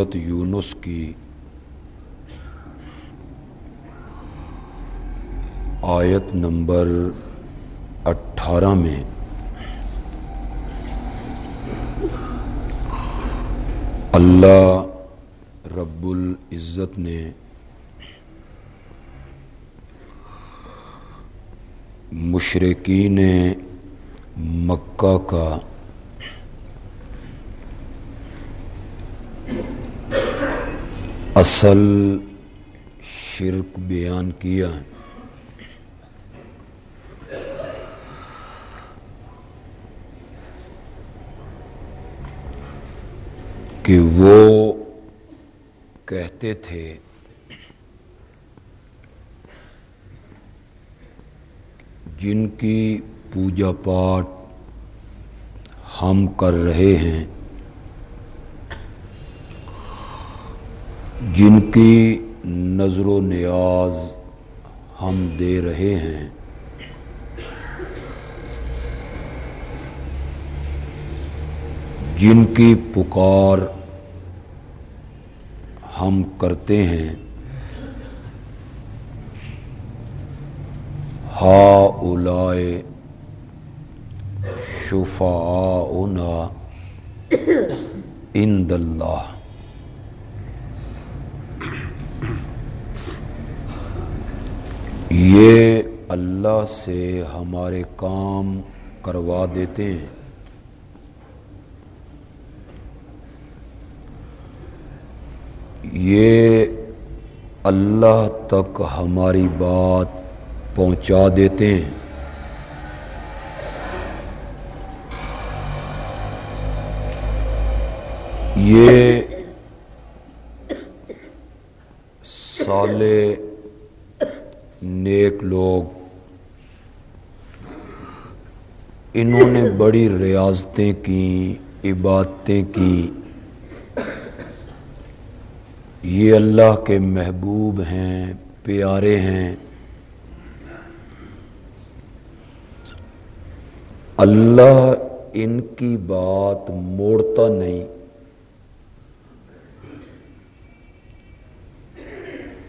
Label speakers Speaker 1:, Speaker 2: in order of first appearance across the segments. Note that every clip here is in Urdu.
Speaker 1: یونس کی آیت نمبر اٹھارہ میں اللہ رب العزت نے مشرقین مکہ کا اصل شرک بیان کیا کہ وہ کہتے تھے جن کی پوجا پاٹ ہم کر رہے ہیں جن کی نظر و نیاز ہم دے رہے ہیں۔ جن کی پکار ہم کرتے ہیں۔ ہا اولائے شفا ان اللہ۔ یہ اللہ سے ہمارے کام کروا دیتے ہیں۔ یہ اللہ تک ہماری بات پہنچا دیتے ہیں۔ یہ سالے نیک لوگ۔ انہوں نے بڑی ریاضتیں کی، عبادتیں کی۔ یہ اللہ کے محبوب ہیں، پیارے ہیں۔ اللہ ان کی بات موڑتا نہیں۔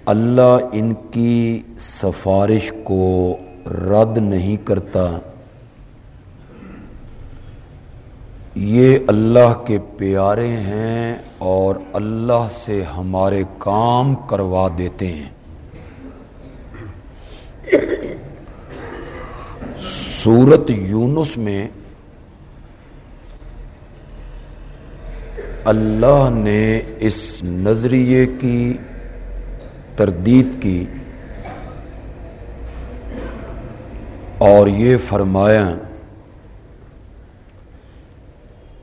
Speaker 1: اللہ ان کی سفارش کو رد نہیں کرتا۔ یہ اللہ کے پیارے ہیں اور اللہ سے ہمارے کام کروا دیتے ہیں۔ سورت یونس میں اللہ نے اس نظریے کی تردید کی اور یہ فرمایا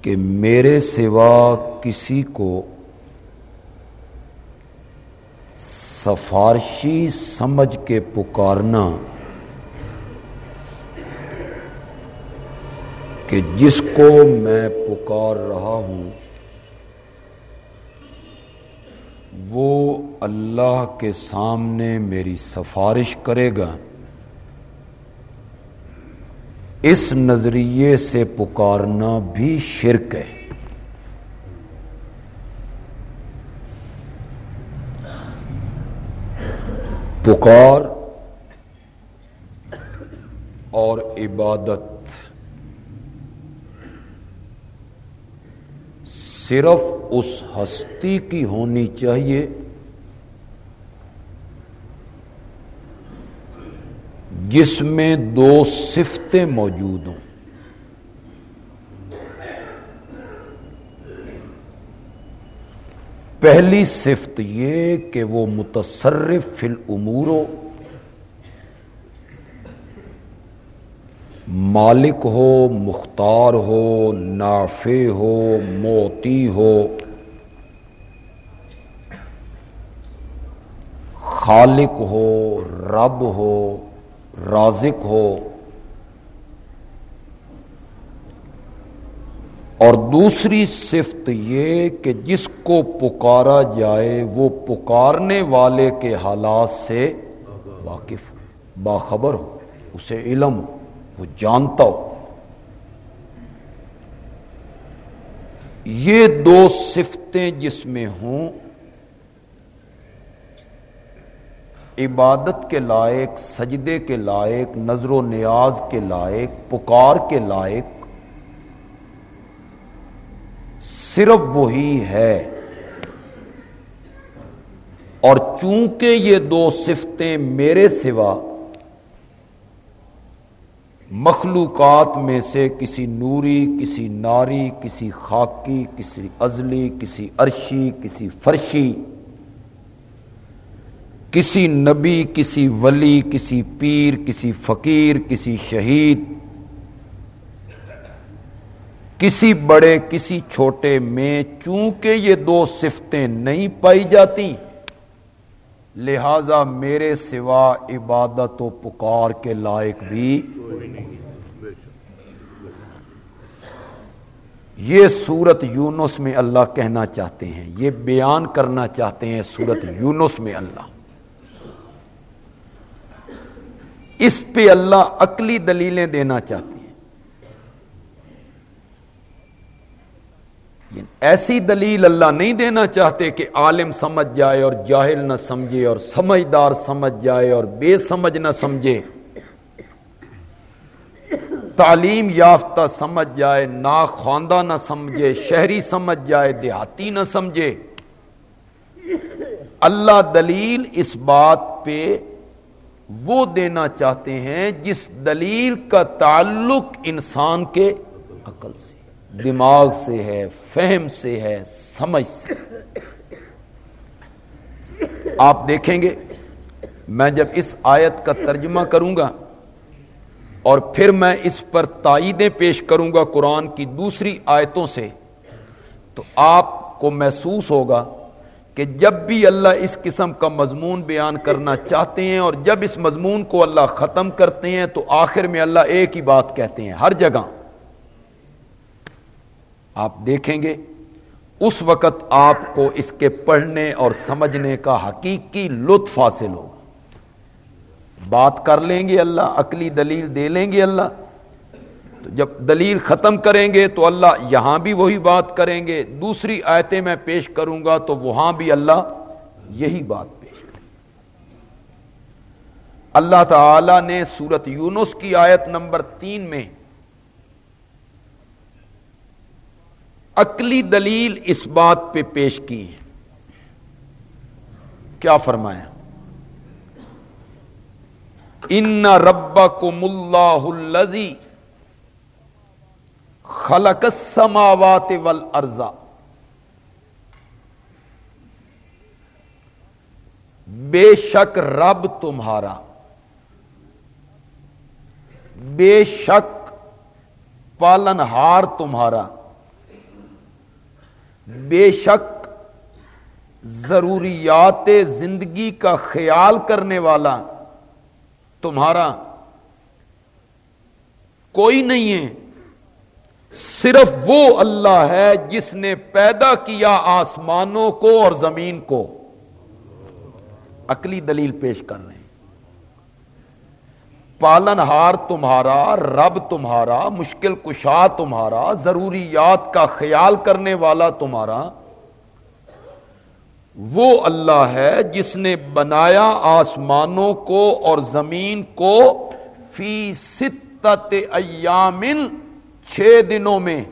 Speaker 1: کہ میرے سوا کسی کو سفارشی سمجھ کے پکارنا کہ جس کو میں پکار رہا ہوں وہ اللہ کے سامنے میری سفارش کرے گا۔ اس نظریے سے پکارنا بھی شرک ہے۔ پکار اور عبادت صرف اس ہستی کی ہونی چاہیے جس میں دو صفتیں موجود ہوں۔ پہلی صفت یہ کہ وہ متصرف فی الامور ہو، مالک ہو، مختار ہو، نافع ہو، موتی ہو، خالق ہو، رب ہو رازق ہو اور دوسری صفت یہ کہ جس کو پکارا جائے وہ پکارنے والے کے حالات سے واقف باخبر ہو، اسے علم ہو، وہ جانتا ہو۔ یہ دو صفتیں جس میں ہوں عبادت کے لائق، سجدے کے لائق، نظر و نیاز کے لائق، پکار کے لائق، صرف وہی ہے۔ اور چونکہ یہ دو صفتیں میرے سوا مخلوقات میں سے کسی نوری، کسی ناری، کسی خاکی، کسی ازلی، کسی عرشی، کسی فرشی کسی نبی، کسی ولی، کسی پیر، کسی فقیر، کسی شہید، کسی بڑے، کسی چھوٹے میں چونکہ یہ دو صفتیں نہیں پائی جاتی، لہذا میرے سوا عبادت و پکار کے لائق بھی یہ سورت یونس میں اللہ کہنا چاہتے ہیں، یہ بیان کرنا چاہتے ہیں سورت یونس میں اللہ۔ اس پہ اللہ عقلی دلیلیں دینا چاہتے ہیں۔ یعنی ایسی دلیل اللہ نہیں دینا چاہتے کہ عالم سمجھ جائے اور جاہل نہ سمجھے اور سمجھدار سمجھ جائے اور بے سمجھ نہ سمجھے۔ تعلیم یافتہ سمجھ جائے نا خواندہ نہ سمجھے، شہری سمجھ جائے، دیہاتی نہ سمجھے۔ اللہ دلیل اس بات پہ وہ دینا چاہتے ہیں جس دلیل کا تعلق انسان کے عقل سے، دماغ سے ہے، فہم سے ہے، سمجھ سے آپ دیکھیں گے، میں جب اس آیت کا ترجمہ کروں گا اور پھر میں اس پر تائیدیں پیش کروں گا قرآن کی دوسری آیتوں سے، تو آپ کو محسوس ہوگا کہ جب بھی اللہ اس قسم کا مضمون بیان کرنا چاہتے ہیں اور جب اس مضمون کو اللہ ختم کرتے ہیں تو آخر میں اللہ ایک ہی بات کہتے ہیں، ہر جگہ۔ آپ دیکھیں گے، اس وقت آپ کو اس کے پڑھنے اور سمجھنے کا حقیقی لطف حاصل ہوگا۔ بات کر لیں گے اللہ، عقلی دلیل دے لیں گے اللہ۔ جب دلیل ختم کریں گے تو اللہ یہاں بھی وہی بات کریں گے، دوسری آیتیں میں پیش کروں گا تو وہاں بھی اللہ یہی بات پیش کریں اللہ تعالی نے سورت یونس کی آیت نمبر تین میں عقلی دلیل اس بات پہ پیش کی ہے۔ کیا فرمایا؟ ان ربا کو ملا خلق سماوات ول ارزا بے شک رب تمہارا. بے شک پالنہار تمہارا. بے شک ضروریات زندگی کا خیال کرنے والا تمہارا. کوئی نہیں ہے صرف وہ اللہ ہے جس نے پیدا کیا آسمانوں کو اور زمین کو۔ عقلی دلیل پیش کر رہے ہیں پالن ہار تمہارا، رب تمہارا، مشکل کشا تمہارا، ضروریات کا خیال کرنے والا تمہارا۔ وہ اللہ ہے جس نے بنایا آسمانوں کو اور زمین کو۔ فی ستت ایامن چھ دنوں میں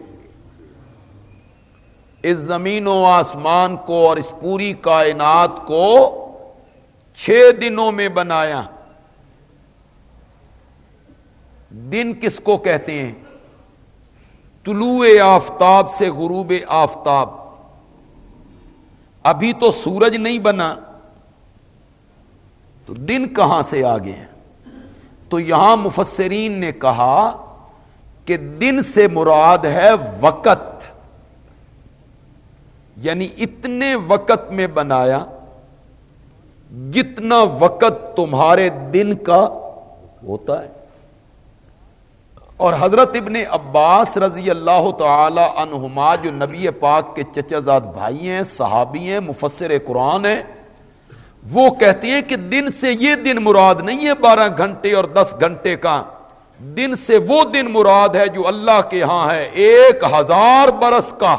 Speaker 1: اس زمین و آسمان کو اور اس پوری کائنات کو چھ دنوں میں بنایا۔ دن کس کو کہتے ہیں؟ طلوع آفتاب سے غروب آفتاب۔ ابھی تو سورج نہیں بنا، تو دن کہاں سے آگے تو یہاں مفسرین نے کہا کہ دن سے مراد ہے وقت۔ یعنی اتنے وقت میں بنایا جتنا وقت تمہارے دن کا ہوتا ہے۔ اور حضرت ابن عباس رضی اللہ تعالی عنہما جو نبی پاک کے چچا زاد بھائی ہیں، صحابی ہیں، مفسر قرآن ہیں، وہ کہتے ہیں کہ دن سے یہ دن مراد نہیں ہے بارہ گھنٹے اور دس گھنٹے کا۔ دن سے وہ دن مراد ہے جو اللہ کے ہاں ہے، ایک ہزار برس کا۔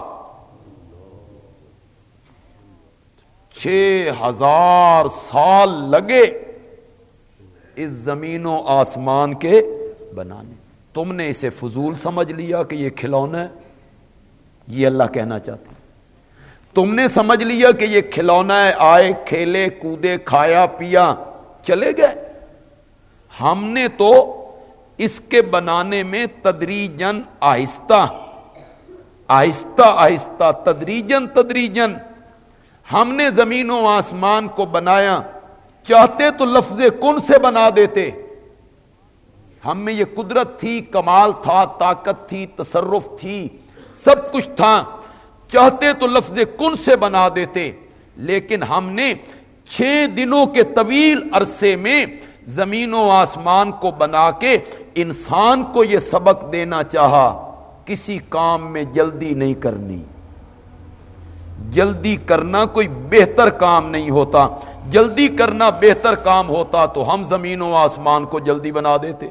Speaker 1: چھ ہزار سال لگے اس زمین و آسمان کے بنانے۔ تم نے اسے فضول سمجھ لیا کہ یہ کھلونا ہے، یہ اللہ کہنا چاہتا ہے۔ تم نے سمجھ لیا کہ یہ کھلونا ہے، آئے، کھیلے، کودے، کھایا، پیا، چلے گئے۔ ہم نے تو اس کے بنانے میں تدریجن آہستہ آہستہ آہستہ تدریجن تدریجن ہم نے زمین و آسمان کو بنایا، چاہتے تو لفظ کن سے بنا دیتے؟ ہم میں یہ قدرت تھی، کمال تھا، طاقت تھی، تصرف تھی، سب کچھ تھا۔ چاہتے تو لفظ کن سے بنا دیتے؟ لیکن ہم نے چھ دنوں کے طویل عرصے میں زمین و آسمان کو بنا کے انسان کو یہ سبق دینا چاہا، کسی کام میں جلدی نہیں کرنی۔ جلدی کرنا کوئی بہتر کام نہیں ہوتا۔ جلدی کرنا بہتر کام ہوتا تو ہم زمین و آسمان کو جلدی بنا دیتے۔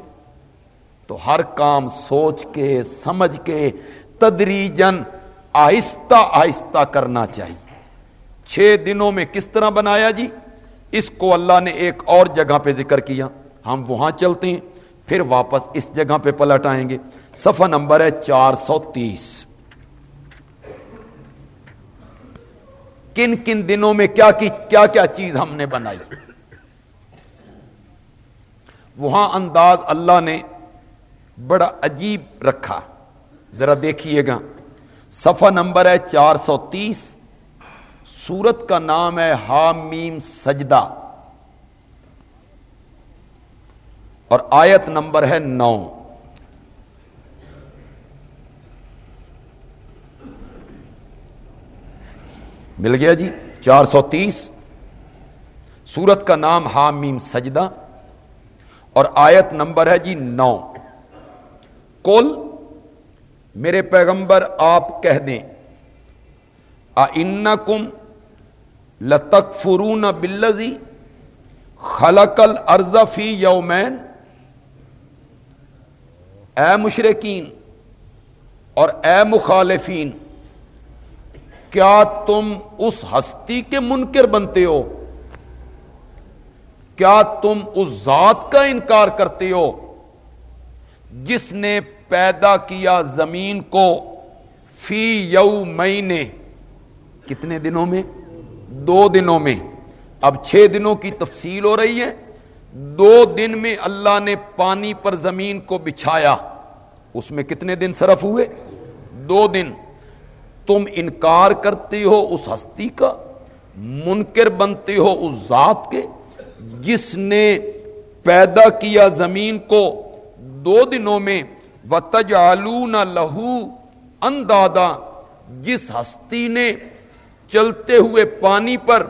Speaker 1: تو ہر کام سوچ کے، سمجھ کے تدریجن آہستہ آہستہ کرنا چاہیے۔ چھ دنوں میں کس طرح بنایا جی؟ اس کو اللہ نے ایک اور جگہ پہ ذکر کیا۔ ہم وہاں چلتے ہیں، پھر واپس اس جگہ پہ پلٹ آئیں گے۔ صفحہ نمبر ہے چار سو تیس۔ کن کن دنوں میں کیا کی، کیا کیا چیز ہم نے بنائی؟ وہاں انداز اللہ نے بڑا عجیب رکھا۔ ذرا دیکھیے گا۔ صفحہ نمبر ہے چار سو تیس۔ سورت کا نام ہے حامیم سجدہ اور آیت نمبر ہے نو مل گیا جی چار سو تیس سورت کا نام حامیم سجدہ اور آیت نمبر ہے جی نو کل میرے پیغمبر آپ کہہ دیں آ کم لتک فرون بلزی خلقل ارض فی یومین اے مشرقین اور اے مخالفین، کیا تم اس ہستی کے منکر بنتے ہو؟ کیا تم اس ذات کا انکار کرتے ہو جس نے پیدا کیا زمین کو فی یو مہینے کتنے دنوں میں؟ دو دنوں میں۔ اب چھ دنوں کی تفصیل ہو رہی ہے۔ دو دن میں اللہ نے پانی پر زمین کو بچھایا۔ اس میں کتنے دن صرف ہوئے؟ دو دن۔ تم انکار کرتے ہو اس ہستی کا، منکر بنتے ہو اس ذات کے، جس نے پیدا کیا زمین کو۔ دو دنوں میں و تجالون لہو اندادا، جس ہستی نے چلتے ہوئے پانی پر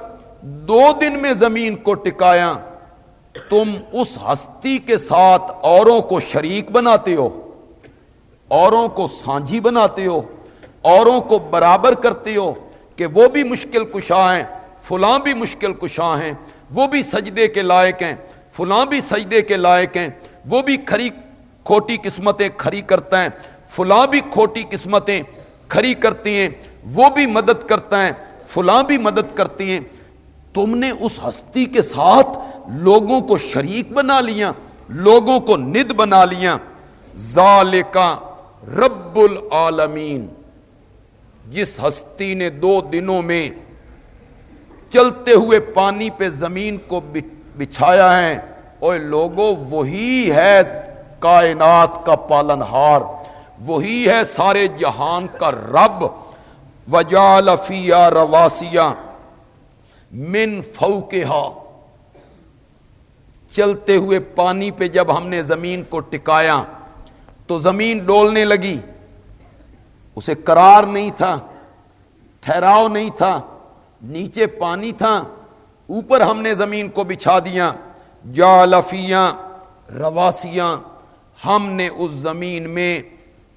Speaker 1: دو دن میں زمین کو ٹکایا، تم اس ہستی کے ساتھ اوروں کو شریک بناتے ہو، اوروں کو سانجھی بناتے ہو، اوروں کو برابر کرتے ہو کہ وہ بھی مشکل کشاں ہیں، فلاں بھی مشکل کشاں ہیں، وہ بھی سجدے کے لائق ہیں، فلاں بھی سجدے کے لائق ہیں، وہ بھی کھری کھوٹی قسمتیں کھری کرتا ہے فلاں بھی کھوٹی قسمتیں کھری کرتی ہیں، وہ بھی مدد کرتا ہے فلاں بھی مدد کرتی ہیں۔ تم نے اس ہستی کے ساتھ لوگوں کو شریک بنا لیا، لوگوں کو ند بنا لیا۔ ذالکا رب العالمین۔ جس ہستی نے دو دنوں میں چلتے ہوئے پانی پہ زمین کو بچھایا ہے اور لوگوں وہی ہے کائنات کا پالن ہار۔ وہی ہے سارے جہان کا رب۔ وجال وجالفیا رواسیا من فو کے چلتے ہوئے پانی پہ جب ہم نے زمین کو ٹکایا تو زمین ڈولنے لگی۔ اسے قرار نہیں تھا، ٹھہراؤ نہیں تھا، نیچے پانی تھا۔ اوپر ہم نے زمین کو بچھا دیا۔ جالفیاں رواسیاں ہم نے اس زمین میں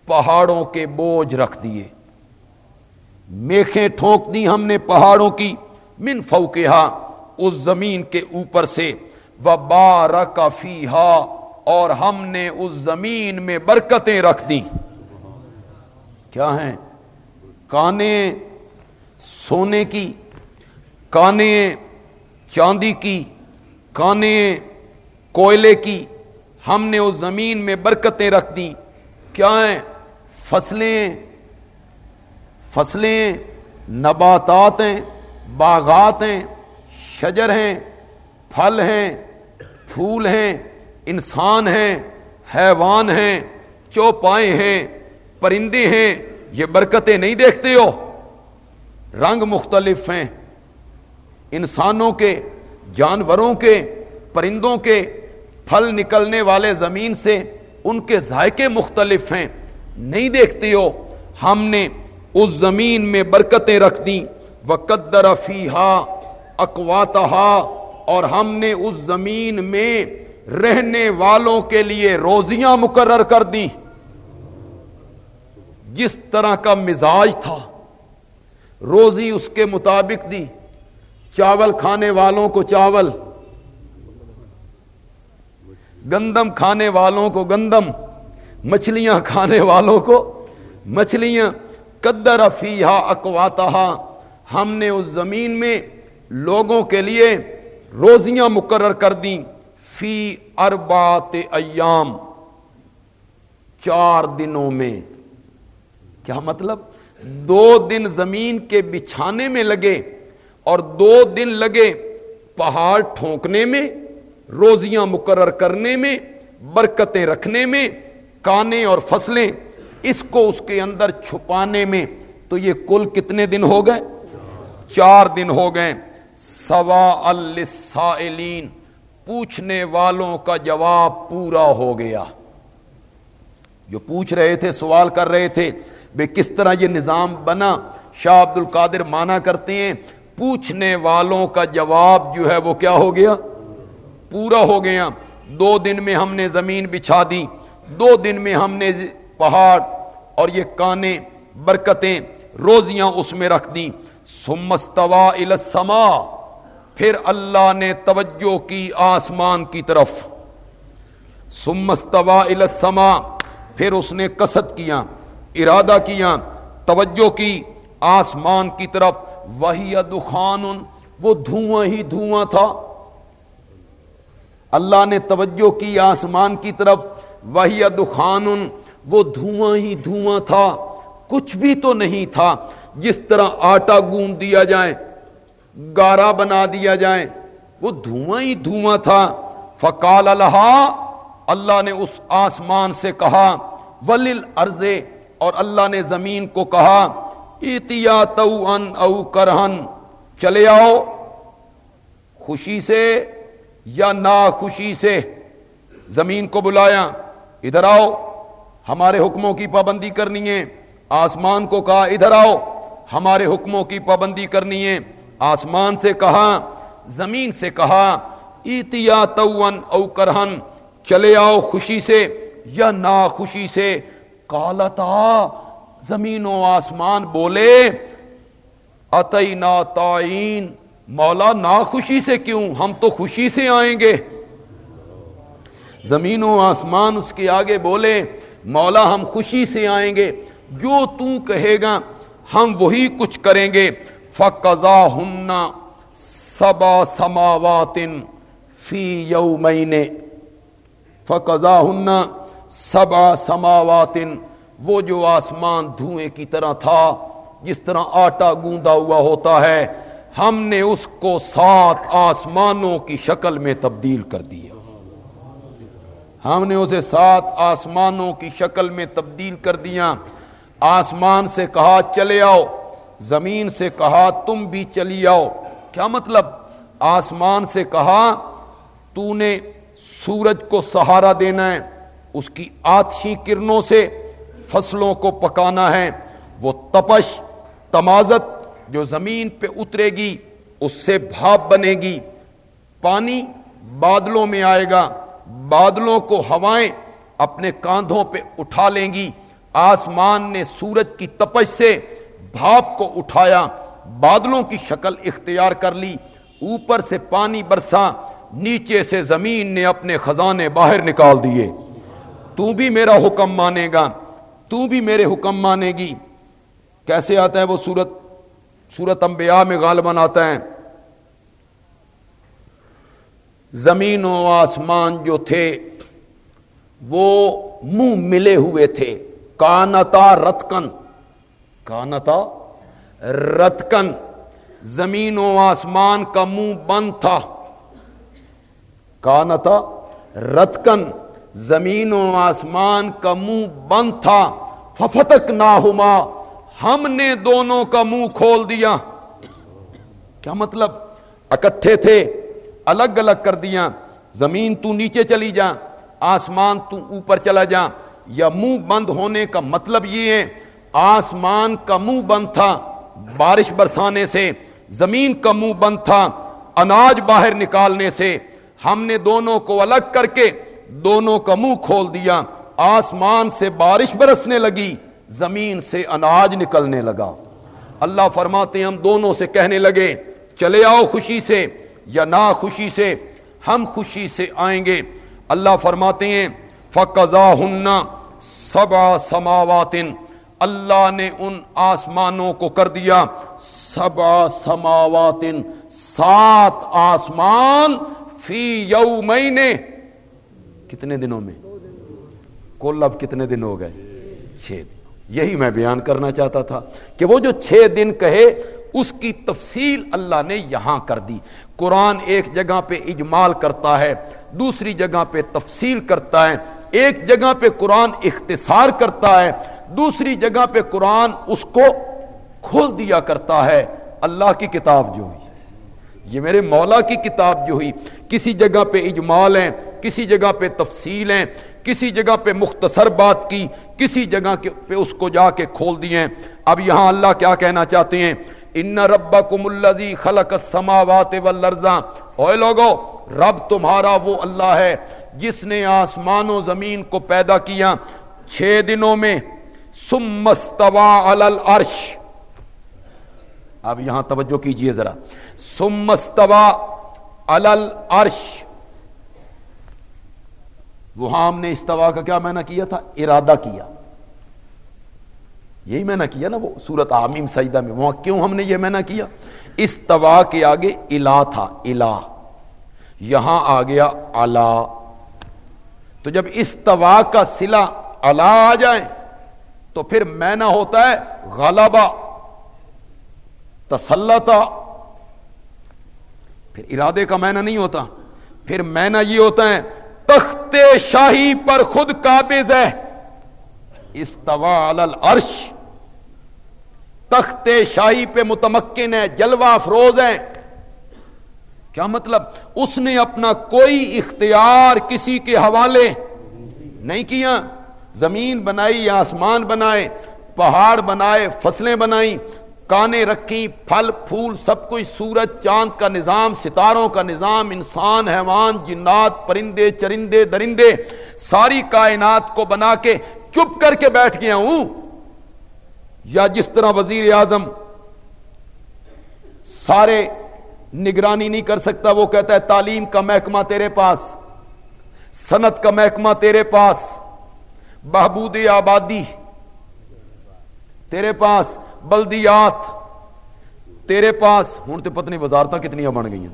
Speaker 1: پہاڑوں کے بوجھ رکھ دیے۔ میخیں ٹھونک دی ہم نے پہاڑوں کی من فوکہا اس زمین کے اوپر سے و بارہ اور ہم نے اس زمین میں برکتیں رکھ دی کیا ہیں؟ کانے سونے کی، کانے چاندی کی، کانے کوئلے کی، ہم نے اس زمین میں برکتیں رکھ دی کیا ہیں؟ فصلیں فصلیں نباتات ہیں باغات ہیں شجر ہیں، پھل ہیں، پھول ہیں، انسان ہیں، حیوان ہیں چوپائے ہیں، پرندے ہیں، یہ برکتیں نہیں دیکھتے ہو؟ رنگ مختلف ہیں۔ انسانوں کے، جانوروں کے، پرندوں کے پھل نکلنے والے زمین سے ان کے ذائقے مختلف ہیں۔ نہیں دیکھتے ہو؟ ہم نے اس زمین میں برکتیں رکھ دی وہ قدر فیحا اکواتہا اور ہم نے اس زمین میں رہنے والوں کے لیے روزیاں مقرر کر دی جس طرح کا مزاج تھا۔ روزی اس کے مطابق دی۔ چاول کھانے والوں کو چاول۔ گندم کھانے والوں کو گندم۔ مچھلیاں کھانے والوں کو مچھلیاں۔ قدر افیہ اکواتا ہم نے اس زمین میں لوگوں کے لیے روزیاں مقرر کر دیں۔ فی اربات ایام۔ چار دنوں میں۔ کیا مطلب؟ دو دن زمین کے بچھانے میں لگے اور دو دن لگے پہاڑ ٹھونکنے میں، روزیاں مقرر کرنے میں، برکتیں رکھنے میں کانے اور فصلیں۔ اس کو اس کے اندر چھپانے میں تو یہ کل کتنے دن ہو گئے؟ چار دن ہو گئے۔ سوا السائلین پوچھنے والوں کا جواب پورا ہو گیا۔ جو پوچھ رہے تھے، سوال کر رہے تھے بے کس طرح یہ نظام بنا، شاہ عبد القادر مانا کرتے ہیں۔ پوچھنے والوں کا جواب جو ہے وہ کیا ہو گیا؟ پورا ہو گیا۔ دو دن میں ہم نے زمین بچھا دی۔ دو دن میں ہم نے پہاڑ اور یہ کانے برکتیں روزیاں اس میں رکھ دی سمستوا السما پھر اللہ نے توجہ کی آسمان کی طرف۔ سمستوا السما پھر اس نے کسد کیا، ارادہ کیا، توجہ کی آسمان کی طرف۔ وہی دخان، وہ دھواں ہی دھواں تھا۔ اللہ نے توجہ کی آسمان کی طرف۔ وہی دخان وہ دھواں ہی دھواں تھا، کچھ بھی تو نہیں تھا۔ جس طرح آٹا گوند دیا جائے، گارا بنا دیا جائے، وہ دھواں ہی دھواں تھا۔ فکال اللہ اللہ نے اس آسمان سے کہا ولیل ارضے اور اللہ نے زمین کو کہا اتیا تو ان او کرہن چلے آؤ، خوشی سے یا نا خوشی سے؟ زمین کو بلایا، ادھر آؤ۔ ہمارے حکموں کی پابندی کرنی ہے۔ آسمان کو کہا، ادھر آؤ۔ ہمارے حکموں کی پابندی کرنی ہے۔ آسمان سے کہا، زمین سے کہا، ایتیا تون او کرہن، چلے آؤ خوشی سے یا نا خوشی سے۔ کالتا زمین و آسمان بولے اتئی نا تعین مولا نا خوشی سے کیوں؟ ہم تو خوشی سے آئیں گے۔ زمین و آسمان اس کے آگے بولے مولا ہم خوشی سے آئیں گے، جو تو کہے گا، ہم وہی کچھ کریں گے۔ فقضا ہننا سبا سماوات فی یومین فقضا ہننا سبا سماوات۔ وہ جو آسمان دھوئیں کی طرح تھا، جس طرح آٹا گوندا ہوا ہوتا ہے، ہم نے اس کو سات آسمانوں کی شکل میں تبدیل کر دیا ہم نے اسے سات آسمانوں کی شکل میں تبدیل کر دیا۔ آسمان سے کہا، چلے آؤ۔ زمین سے کہا، تم بھی چلی آؤ۔ کیا مطلب؟ آسمان سے کہا تو نے سورج کو سہارا دینا ہے۔ اس کی آتشی کرنوں سے فصلوں کو پکانا ہے۔ وہ تپش، تمازت جو زمین پہ اترے گی، اس سے بھاپ بنے گی۔ پانی بادلوں میں آئے گا۔ بادلوں کو ہوائیں اپنے کاندھوں پہ اٹھا لیں گی۔ آسمان نے سورج کی تپش سے بھاپ کو اٹھایا، بادلوں کی شکل اختیار کر لی۔ اوپر سے پانی برسا نیچے سے زمین نے اپنے خزانے باہر نکال دیے۔ تو بھی میرا حکم مانے گا، تو بھی میرے حکم مانے گی۔ کیسے آتا ہے وہ سورت؟ سورت انبیاء میں غالباً آتا ہے۔ زمین و آسمان جو تھے، وہ منہ ملے ہوئے تھے۔ کانتا رتکن کانتا رتکن۔ زمین و آسمان کا منہ بند تھا۔ کانتا رتکن۔ زمین و آسمان کا منہ بند تھا۔ ففتک نہ ہم نے دونوں کا منہ کھول دیا۔ کیا مطلب؟ اکٹھے تھے۔ الگ الگ کر دیا زمین تو نیچے چلی جا آسمان تو اوپر چلا جا یا منہ بند ہونے کا مطلب یہ ہے، آسمان کا منہ بند تھا بارش برسانے سے، زمین کا منہ بند تھا اناج باہر نکالنے سے۔ ہم نے دونوں کو الگ کر کے دونوں کا منہ کھول دیا۔ آسمان سے بارش برسنے لگی، زمین سے اناج نکلنے لگا۔ اللہ فرماتے ہم دونوں سے کہنے لگے، چلے آؤ خوشی سے۔ یا نہ خوشی سے ہم خوشی سے آئیں گے۔ اللہ فرماتے ہیں فقضا ہننا سبا سماواتن اللہ نے ان آسمانوں کو کر دیا۔ سبا سماواتن سات آسمان فی یو مہینے کتنے دنوں میں؟ کل اب کتنے دن ہو گئے؟ چھ دن۔ یہی میں بیان کرنا چاہتا تھا کہ وہ جو چھ دن کہے اس کی تفصیل اللہ نے یہاں کر دی۔ قرآن ایک جگہ پہ اجمال کرتا ہے، دوسری جگہ پہ تفصیل کرتا ہے۔ ایک جگہ پہ قرآن اختصار کرتا ہے، دوسری جگہ پہ قرآن اس کو کھول دیا کرتا ہے۔ اللہ کی کتاب جو ہوئی، یہ میرے مولا کی کتاب جو ہوئی۔ کسی جگہ پہ اجمال ہیں، کسی جگہ پہ تفصیل ہیں، کسی جگہ پہ مختصر بات کی، کسی جگہ پہ اس کو جا کے کھول دیے۔ اب یہاں اللہ کیا کہنا چاہتے ہیں؟ ان ربا کم الزی خلق سماوات اوے لوگو، رب تمہارا وہ اللہ ہے جس نے آسمان و زمین کو پیدا کیا۔ چھ دنوں میں سمستوا الارش اب یہاں توجہ کیجیے ذرا۔ سمستوا الارش وہاں ہم نے استوا کا کیا میں نے کیا تھا؟ ارادہ کیا۔ یہی میں نے کیا نا وہ سورت عامیم سجدہ میں، وہاں کیوں ہم نے یہ میں نے کیا؟ استوا کے آگے الا تھا الا یہاں آ گیا الا تو جب استوا کا سلا الا آ جائے، تو پھر میں نہ ہوتا ہے غلبہ تسلطا پھر ارادے کا مینا نہیں ہوتا۔ پھر مینا یہ ہوتا ہے تخت شاہی پر خود قابض ہے۔ استوا الارش تخت شاہی پہ متمکن ہے جلوہ افروز ہے کیا مطلب؟ اس نے اپنا کوئی اختیار کسی کے حوالے نہیں کیا۔ زمین بنائی، آسمان بنائے، پہاڑ بنائے، فصلیں بنائی کانے رکھی پھل، پھول، سب کچھ سورج، چاند کا نظام، ستاروں کا نظام، انسان، حیوان، جنات، پرندے، چرندے، درندے، ساری کائنات کو بنا کے چپ کر کے بیٹھ گیا ہوں۔ یا جس طرح وزیر اعظم سارے نگرانی نہیں کر سکتا، وہ کہتا ہے، تعلیم کا محکمہ تیرے پاس، صنعت کا محکمہ تیرے پاس، بہبود آبادی تیرے پاس، بلدیات تیرے پاس۔ ہوں تو پتنی وزارت کتنی بن گئی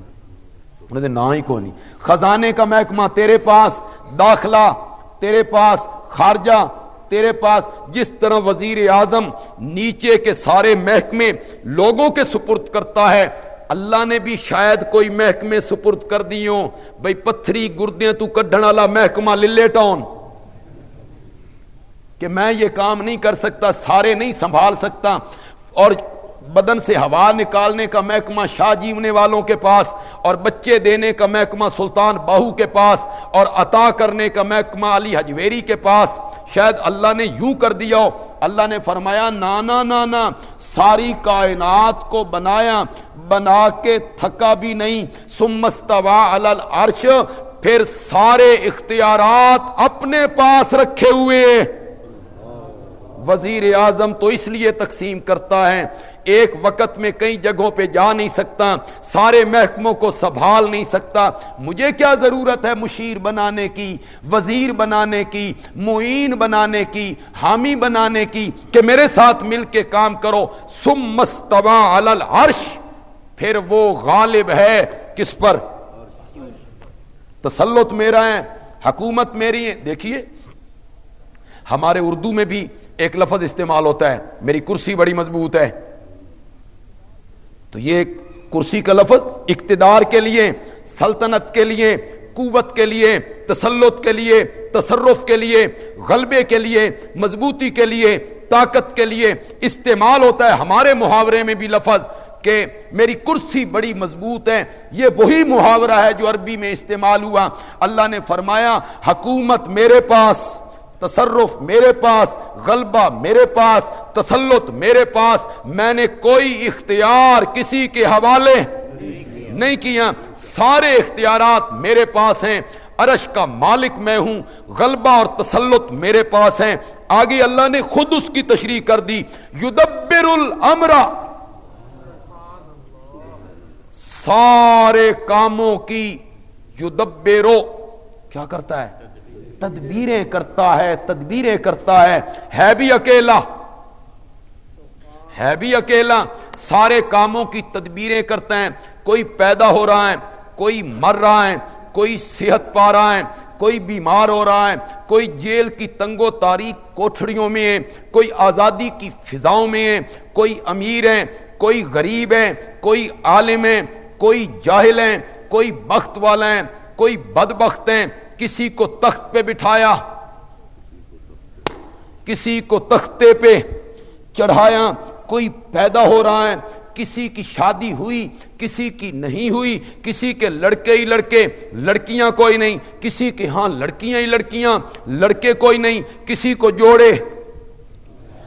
Speaker 1: انہوں نے ہی کو نہیں۔ خزانے کا محکمہ تیرے پاس، داخلہ تیرے پاس، خارجہ تیرے پاس جس طرح وزیر اعظم نیچے کے سارے محکمے لوگوں کے سپرد کرتا ہے، اللہ نے بھی شاید کوئی محکمے سپرد کر دی ہوں بھائی پتھری گردے تو کڈن والا محکمہ للے ٹاؤن۔ کہ میں یہ کام نہیں کر سکتا، سارے نہیں سنبھال سکتا۔ اور بدن سے ہوا نکالنے کا محکمہ شاہ جیونے والوں کے پاس، اور بچے دینے کا محکمہ سلطان باہو کے پاس، اور عطا کرنے کا محکمہ علی حجویری کے پاس۔ شاید اللہ نے یوں کر دیا ہو، اللہ نے فرمایا نانا نانا ساری کائنات کو بنایا، بنا کے تھکا بھی نہیں۔ سمستوا الارش پھر سارے اختیارات اپنے پاس رکھے ہوئے۔ وزیر اعظم تو اس لیے تقسیم کرتا ہے ایک وقت میں کئی جگہوں پہ جا نہیں سکتا، سارے محکموں کو سنبھال نہیں سکتا۔ مجھے کیا ضرورت ہے مشیر بنانے کی، وزیر بنانے کی، معین بنانے کی، حامی بنانے کی، کہ میرے ساتھ مل کے کام کرو۔ سم مستوا پھر وہ غالب ہے کس پر؟ تسلط میرا ہے، حکومت میری ہے۔ دیکھیے، ہمارے اردو میں بھی ایک لفظ استعمال ہوتا ہے۔ میری کرسی بڑی مضبوط ہے۔ تو یہ کرسی کا لفظ اقتدار کے لیے، سلطنت کے لیے، قوت کے لیے، تسلط کے لیے، تصرف کے لیے، غلبے کے لیے، مضبوطی کے لیے، طاقت کے لیے استعمال ہوتا ہے۔ ہمارے محاورے میں بھی لفظ کہ میری کرسی بڑی مضبوط ہے، یہ وہی محاورہ ہے جو عربی میں استعمال ہوا۔ اللہ نے فرمایا، حکومت میرے پاس۔ تصرف میرے پاس، غلبہ میرے پاس، تسلط میرے پاس، میں نے کوئی اختیار کسی کے حوالے نہیں کیا۔ سارے اختیارات میرے پاس ہیں۔ عرش کا مالک میں ہوں، غلبہ اور تسلط میرے پاس ہیں۔ آگے اللہ نے خود اس کی تشریح کر دی۔ یدبر الامرا سارے کاموں کی یدبرو۔ کیا کرتا ہے؟ تدبیریں کرتا ہے تدبیریں کرتا ہے ہے بھی اکیلا ہے بھی اکیلا سارے کاموں کی تدبیریں کرتا ہے کوئی پیدا ہو رہا ہے کوئی مر رہا ہے کوئی صحت پا رہا ہے کوئی بیمار ہو رہا ہے کوئی جیل کی تنگو تاریخ کوٹڑیوں میں ہے کوئی آزادی کی فضاؤں میں ہے کوئی امیر ہے کوئی غریب ہے کوئی عالم ہے کوئی جاہل ہے کوئی بخت والا ہے کوئی بد بخت ہے کسی کو تخت پہ بٹھایا، کسی کو تختے پہ چڑھایا، کوئی پیدا ہو رہا ہے، کسی کی شادی ہوئی، کسی کی نہیں ہوئی، کسی کے لڑکے ہی لڑکے، لڑکیاں کوئی نہیں، کسی کے ہاں لڑکیاں ہی لڑکیاں، لڑکے کوئی نہیں، کسی کو جوڑے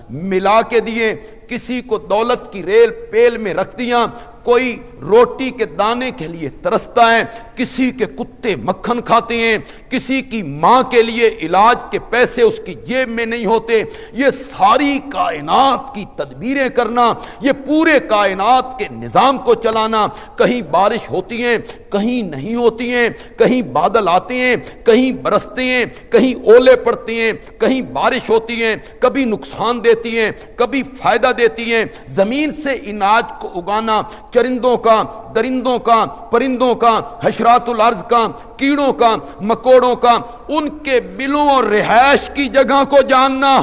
Speaker 1: ملا کے دیے، کسی کو دولت کی ریل پیل میں رکھ دیا کوئی روٹی کے دانے کے لیے ترستا ہے، کسی کے کتے مکھن کھاتے ہیں، کسی کی ماں کے لیے علاج کے پیسے اس کی جیب میں نہیں ہوتے۔ یہ ساری کائنات کی تدبیریں کرنا، یہ پورے کائنات کے نظام کو چلانا۔ کہیں بارش ہوتی ہیں کہیں نہیں ہوتی ہیں، کہیں بادل آتے ہیں، کہیں برستے ہیں، کہیں اولے پڑتے ہیں، کہیں بارش ہوتی ہیں، کبھی نقصان دیتی ہیں، کبھی فائدہ دیتی ہیں۔ زمین سے اناج کو اگانا، چرندوں کا، درندوں کا، پرندوں کا، حشرات الارض کا، کیڑوں کا، مکوڑوں کا، ان کے بلوں اور رہائش کی جگہ کو جاننا۔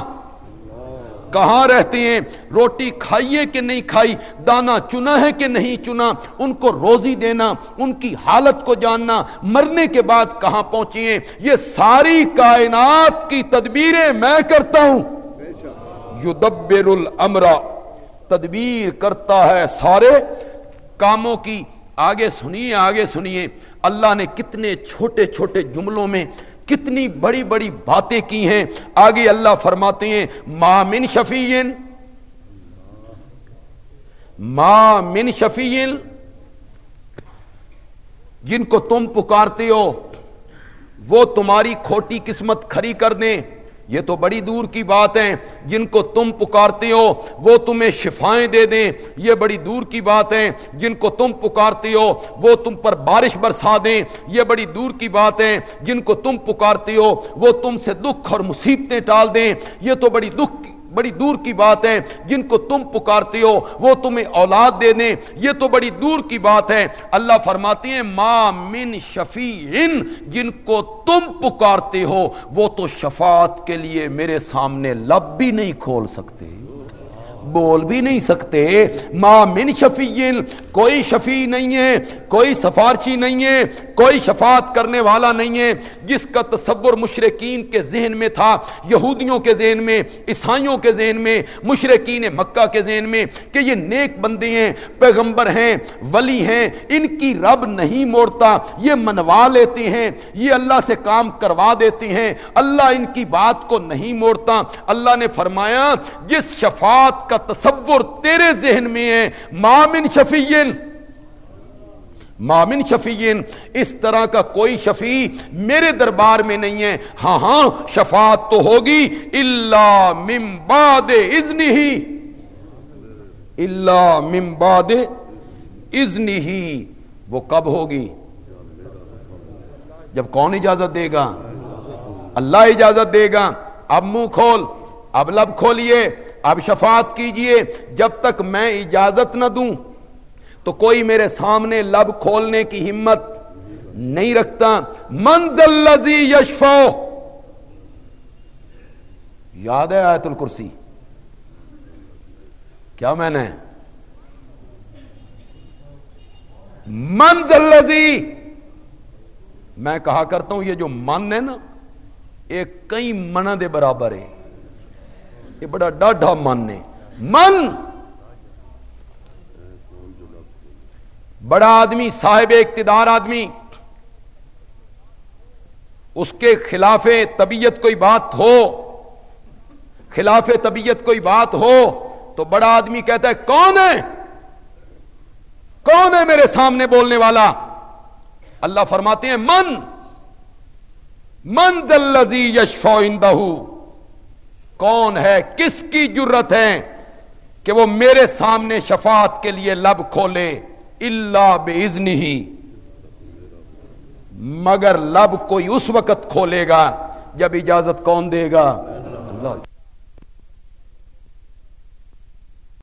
Speaker 1: کہاں رہتے ہیں؟ روٹی کھائیے کہ نہیں کھائی؟ دانا چنا ہے کہ نہیں چنا؟ ان کو روزی دینا، ان کی حالت کو جاننا، مرنے کے بعد کہاں پہنچے ہیں؟ یہ ساری کائنات کی تدبیریں میں کرتا ہوں۔ یدبر الامرا تدبیر کرتا ہے سارے۔ کاموں کی، آگے سنیے آگے سنیے۔ اللہ نے کتنے چھوٹے چھوٹے جملوں میں کتنی بڑی بڑی باتیں کی ہیں۔ آگے اللہ فرماتے ہیں مامن من مامن شفیل جن کو تم پکارتے ہو، وہ تمہاری کھوٹی قسمت کھری کر دیں۔ یہ تو بڑی دور کی بات ہے جن کو تم پکارتے ہو، وہ تمہیں شفائیں دے دیں۔ یہ بڑی دور کی بات ہے جن کو تم پکارتے ہو، وہ تم پر بارش برسا دیں۔ یہ بڑی دور کی بات ہے جن کو تم پکارتے ہو، وہ تم سے دکھ اور مصیبتیں ٹال دیں۔ یہ تو بڑی دکھ بڑی دور کی بات ہے، جن کو تم پکارتے ہو، وہ تمہیں اولاد دے دیں۔ یہ تو بڑی دور کی بات ہے۔ اللہ فرماتی ہیں، ما من شفیع جن کو تم پکارتے ہو، وہ تو شفاعت کے لیے میرے سامنے لب بھی نہیں کھول سکتے۔ بول بھی نہیں سکتے۔ ما من شفیل کوئی شفیع نہیں ہے، کوئی سفارشی نہیں ہے، کوئی شفاعت کرنے والا نہیں ہے۔ جس کا تصور مشرقین کے ذہن میں تھا، یہودیوں کے ذہن میں، عیسائیوں کے ذہن میں مشرقین مکہ کے ذہن میں کہ یہ نیک بندے ہیں، پیغمبر ہیں، ولی ہیں، ان کی رب نہیں موڑتا، یہ منوا لیتے ہیں، یہ اللہ سے کام کروا دیتے ہیں۔ اللہ ان کی بات کو نہیں موڑتا۔ اللہ نے فرمایا، جس شفاعت کا تصور تیرے ذہن میں ہے۔ مامن شفیین مامن شفیین اس طرح کا کوئی شفیع میرے دربار میں نہیں ہے۔ ہاں ہاں شفاعت تو ہوگی۔ اللہ ممباد ازن ہی اللہ ممباد ازن ہی وہ کب ہوگی؟ جب کون اجازت دے گا؟ اللہ اجازت دے گا۔ اب منہ کھول، اب لب کھولیے۔ اب شفاعت کیجیے، جب تک میں اجازت نہ دوں، تو کوئی میرے سامنے لب کھولنے کی ہمت نہیں رکھتا۔ منزل لذی یشفو یاد ہے آیت الکرسی؟ کیا میں نے؟ منزل لذی میں کہا کرتا ہوں، یہ جو من ہے نا ایک کئی من دے برابر ہے۔ یہ بڑا ڈاڈا من ہے۔ من! بڑا آدمی، صاحب اقتدار آدمی۔ اس کے خلاف طبیعت کوئی بات ہو، خلاف طبیعت کوئی بات ہو تو بڑا آدمی کہتا ہے، کون ہے؟ کون ہے میرے سامنے بولنے والا؟ اللہ فرماتے ہیں، من من زلزی یشفو اندہ کون ہے، کس کی جرت ہے کہ وہ میرے سامنے شفاعت کے لیے لب کھولے؟ اللہ بزن ہی مگر لب کوئی اس وقت کھولے گا جب اجازت کون دے گا؟